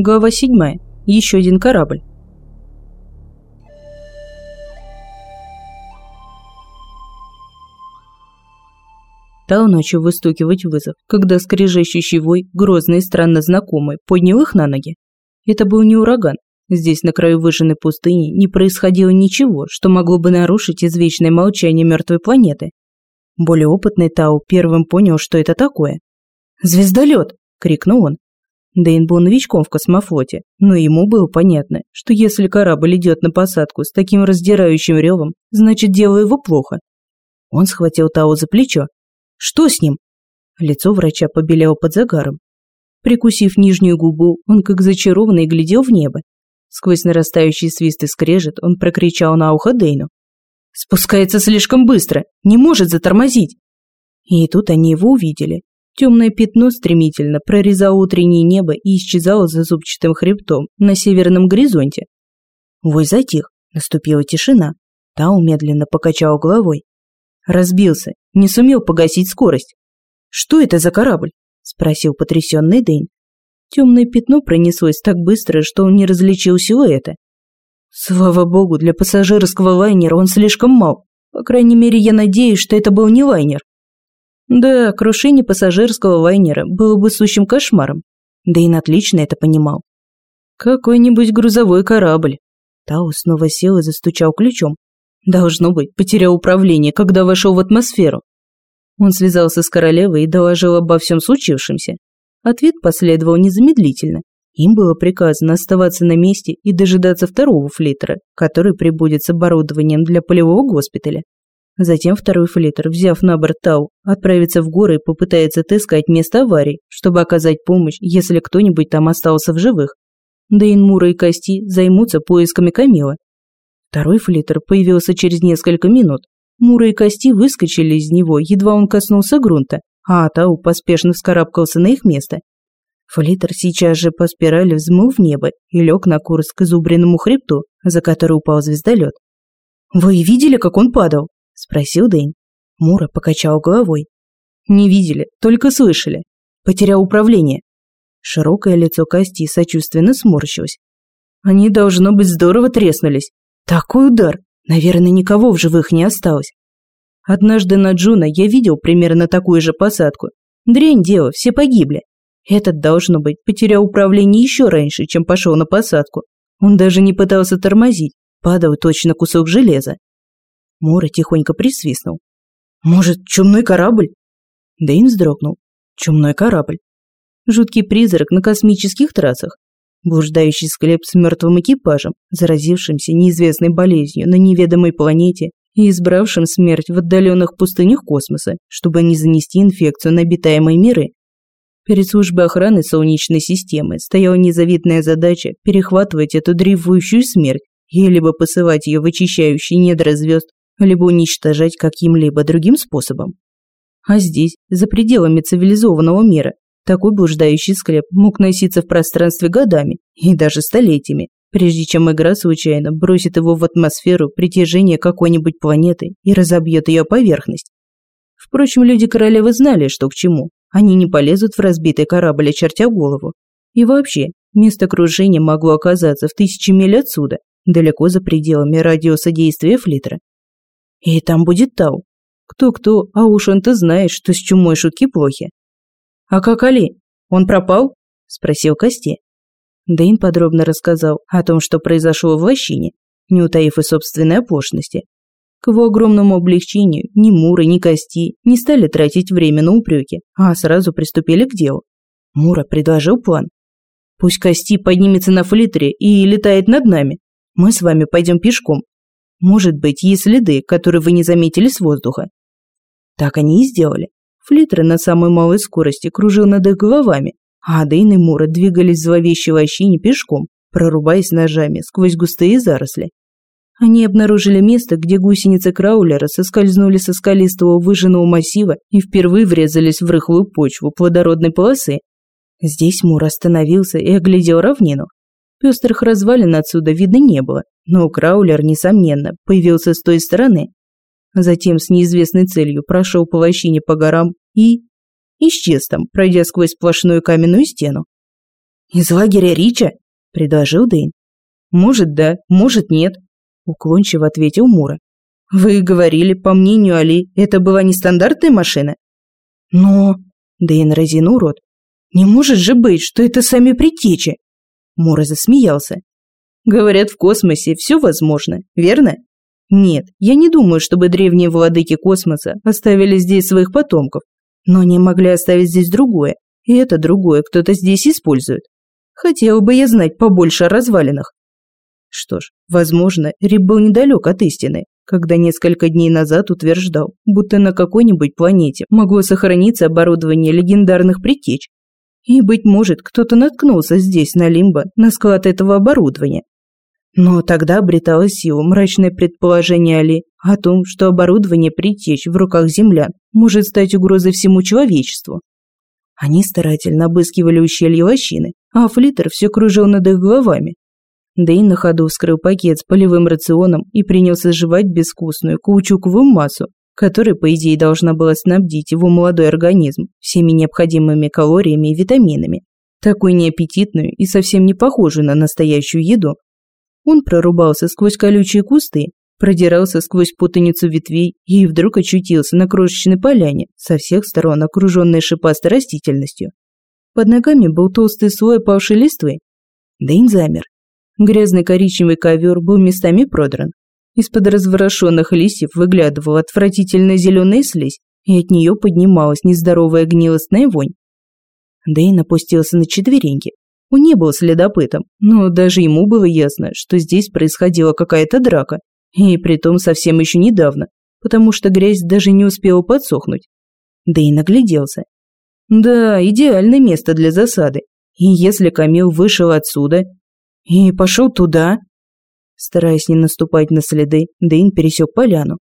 Глава 7. Еще один корабль. Стал ночью выстукивать вызов, когда скрежещущий вой, грозный и странно знакомый, поднял их на ноги. Это был не ураган. Здесь, на краю выжженной пустыни, не происходило ничего, что могло бы нарушить извечное молчание мертвой планеты. Более опытный Тау первым понял, что это такое. «Звездолет!» – крикнул он. Дэйн был новичком в космофлоте, но ему было понятно, что если корабль идет на посадку с таким раздирающим ревом, значит дело его плохо. Он схватил Тао за плечо. «Что с ним?» Лицо врача побелело под загаром. Прикусив нижнюю губу, он как зачарованный глядел в небо. Сквозь нарастающий свист и скрежет он прокричал на ухо Дейну. «Спускается слишком быстро! Не может затормозить!» И тут они его увидели. Темное пятно стремительно прорезало утреннее небо и исчезало за зубчатым хребтом на северном горизонте. Вой затих, наступила тишина. Тау медленно покачал головой. Разбился, не сумел погасить скорость. «Что это за корабль?» – спросил потрясенный Дэнь. Темное пятно пронеслось так быстро, что он не различил силуэта. Слава богу, для пассажирского лайнера он слишком мал. По крайней мере, я надеюсь, что это был не лайнер. Да, крушение пассажирского лайнера было бы сущим кошмаром. Дэйн отлично это понимал. Какой-нибудь грузовой корабль. Тау снова сел и застучал ключом. Должно быть, потерял управление, когда вошел в атмосферу. Он связался с королевой и доложил обо всем случившемся. Ответ последовал незамедлительно. Им было приказано оставаться на месте и дожидаться второго флитера, который прибудет с оборудованием для полевого госпиталя. Затем второй флитер, взяв на борт Тау, отправится в горы и попытается отыскать место аварии, чтобы оказать помощь, если кто-нибудь там остался в живых. Дейн, Мура и Кости займутся поисками Камила. Второй флитер появился через несколько минут. Мура и Кости выскочили из него, едва он коснулся грунта, а Тау поспешно вскарабкался на их место. Флитер сейчас же по спирали взмыл в небо и лег на курс к изубренному хребту, за который упал звездолет. «Вы видели, как он падал?» – спросил Дэйн. Мура покачал головой. «Не видели, только слышали. Потерял управление». Широкое лицо Кости сочувственно сморщилось. «Они, должно быть, здорово треснулись. Такой удар! Наверное, никого в живых не осталось. Однажды на Джуна я видел примерно такую же посадку. Дрянь дело, все погибли. Этот, должно быть, потерял управление еще раньше, чем пошел на посадку. Он даже не пытался тормозить, падал точно кусок железа. Мора тихонько присвистнул. «Может, чумной корабль?» Дэйн вздрогнул. «Чумной корабль». Жуткий призрак на космических трассах. Блуждающий склеп с мертвым экипажем, заразившимся неизвестной болезнью на неведомой планете и избравшим смерть в отдаленных пустынях космоса, чтобы не занести инфекцию на обитаемые миры. Перед службой охраны Солнечной системы стояла незавидная задача перехватывать эту дрейфующую смерть и либо посылать ее в очищающие недра звезд, либо уничтожать каким-либо другим способом. А здесь, за пределами цивилизованного мира, такой блуждающий склеп мог носиться в пространстве годами и даже столетиями, прежде чем игра случайно бросит его в атмосферу притяжения какой-нибудь планеты и разобьет ее поверхность. Впрочем, люди королевы знали, что к чему. Они не полезут в разбитый корабль, очертя голову. И вообще, место крушения могло оказаться в тысячи миль отсюда, далеко за пределами радиуса действия флитера. И там будет Тау. Кто-кто, а уж он-то знает, что с чумой шутки плохи. «А как Али? Он пропал?» – спросил Кости. Дэйн подробно рассказал о том, что произошло в лощине, не утаив и собственной оплошности. К его огромному облегчению ни Мура, ни Кости не стали тратить время на упреки, а сразу приступили к делу. Мура предложил план. «Пусть Кости поднимется на флитере и летает над нами. Мы с вами пойдем пешком, может быть, есть следы, которые вы не заметили с воздуха. Так они и сделали. Флиттер на самой малой скорости кружил над их головами, а Адейн и Мура двигались в зловещей лощине пешком, прорубаясь ножами сквозь густые заросли. Они обнаружили место, где гусеницы краулера соскользнули со скалистого выжженного массива и впервые врезались в рыхлую почву плодородной полосы. Здесь Мур остановился и оглядел равнину. Пестрых развалин отсюда видно не было, но Краулер, несомненно, появился с той стороны. Затем с неизвестной целью прошел по лощине по горам и... исчез там, пройдя сквозь сплошную каменную стену. Из лагеря Рича?» – предложил Дэйн. «Может, да, может, нет», – уклончиво ответил Мура. «Вы говорили, по мнению Али, это была нестандартная машина?» «Но...» – Дэйн разинул рот. «Не может же быть, что это сами притечи!» Мура засмеялся. «Говорят, в космосе все возможно, верно?» «Нет, я не думаю, чтобы древние владыки космоса оставили здесь своих потомков, но они могли оставить здесь другое, и это другое кто-то здесь использует. Хотел бы я знать побольше о развалинах. Что ж, возможно, Рип был недалек от истины, когда несколько дней назад утверждал, будто на какой-нибудь планете могло сохраниться оборудование легендарных притеч. И, быть может, кто-то наткнулся здесь, на Лимбо, на склад этого оборудования. Но тогда обретало силу мрачное предположение Али о том, что оборудование притеч в руках землян может стать угрозой всему человечеству. Они старательно обыскивали ущелье лощины, а флиттер все кружил над их головами. Дэйн на ходу вскрыл пакет с полевым рационом и принялся жевать безвкусную каучуковую массу, которая, по идее, должна была снабдить его молодой организм всеми необходимыми калориями и витаминами, такую неаппетитную и совсем не похожую на настоящую еду. Он прорубался сквозь колючие кусты, продирался сквозь путаницу ветвей и вдруг очутился на крошечной поляне, со всех сторон окруженной шипастой растительностью. Под ногами был толстый слой опавшей листвы. Дэйн замер. Грязный коричневый ковер был местами продран. Из-под разворошенных листьев выглядывала отвратительная зеленая слизь, и от нее поднималась нездоровая гнилостная вонь. Дэйн опустился на четвереньки. Он не был следопытом, но даже ему было ясно, что здесь происходила какая-то драка, и притом совсем еще недавно, потому что грязь даже не успела подсохнуть. Да и нагляделся. Да, идеальное место для засады. И если Камил вышел отсюда и пошел туда... Стараясь не наступать на следы, Дэйн пересек поляну.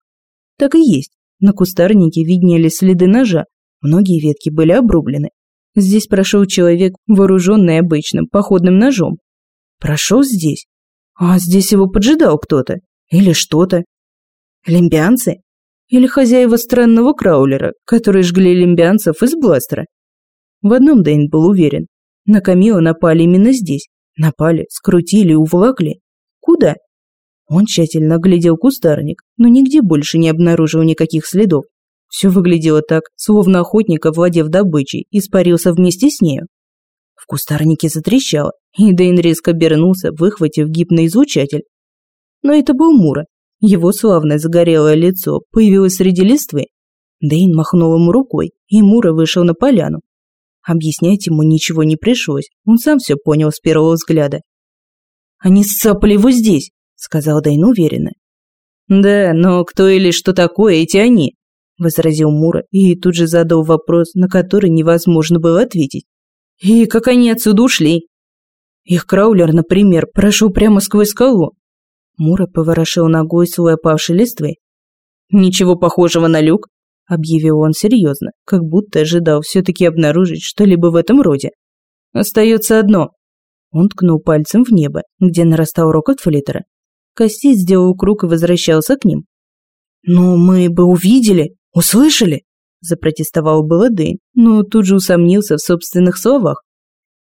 Так и есть. На кустарнике виднелись следы ножа. Многие ветки были обрублены. Здесь прошел человек, вооруженный обычным походным ножом. Прошел здесь. А здесь его поджидал кто-то. Или что-то. Лимбианцы? Или хозяева странного краулера, которые жгли лимбианцев из бластера? В одном Дэйн был уверен. На Камила напали именно здесь. Напали, скрутили, уволокли. Куда? Он тщательно оглядел кустарник, но нигде больше не обнаружил никаких следов. Все выглядело так, словно охотник, овладев добычей, испарился вместе с нею. В кустарнике затрещало, и Дэйн резко обернулся, выхватив гипноизлучатель. Но это был Мура. Его славное загорелое лицо появилось среди листвы. Дэйн махнул ему рукой, и Мура вышел на поляну. Объяснять ему ничего не пришлось, он сам все понял с первого взгляда. «Они сцапали его здесь», — сказал Дэйн уверенно. «Да, но кто или что такое эти они?» — возразил Мура и тут же задал вопрос, на который невозможно было ответить. «И как они отсюда ушли?» Их краулер, например, прошел прямо сквозь скалу, Мура поворошил ногой свой опавший листвы. «Ничего похожего на люк», – объявил он серьезно, как будто ожидал все-таки обнаружить что-либо в этом роде. «Остается одно». Он ткнул пальцем в небо, где нарастал рокот флиттера. Костей сделал круг и возвращался к ним. «Но мы бы увидели, услышали!» Запротестовал было Дэйн, но тут же усомнился в собственных словах.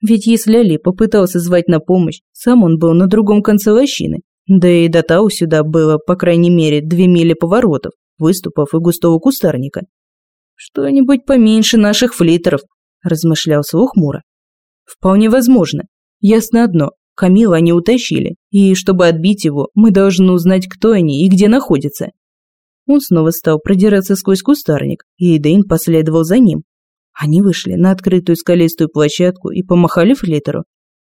Ведь если Али попытался звать на помощь, сам он был на другом конце лощины, да и до Тау сюда было, по крайней мере, две мили поворотов, выступов и густого кустарника. «Что-нибудь поменьше наших флиттеров», – размышлял слух Мура. «Вполне возможно. Ясно одно. Камила они утащили, и чтобы отбить его, мы должны узнать, кто они и где находятся». Он снова стал продираться сквозь кустарник, и Эйдейн последовал за ним. Они вышли на открытую скалистую площадку и помахали флиттеру,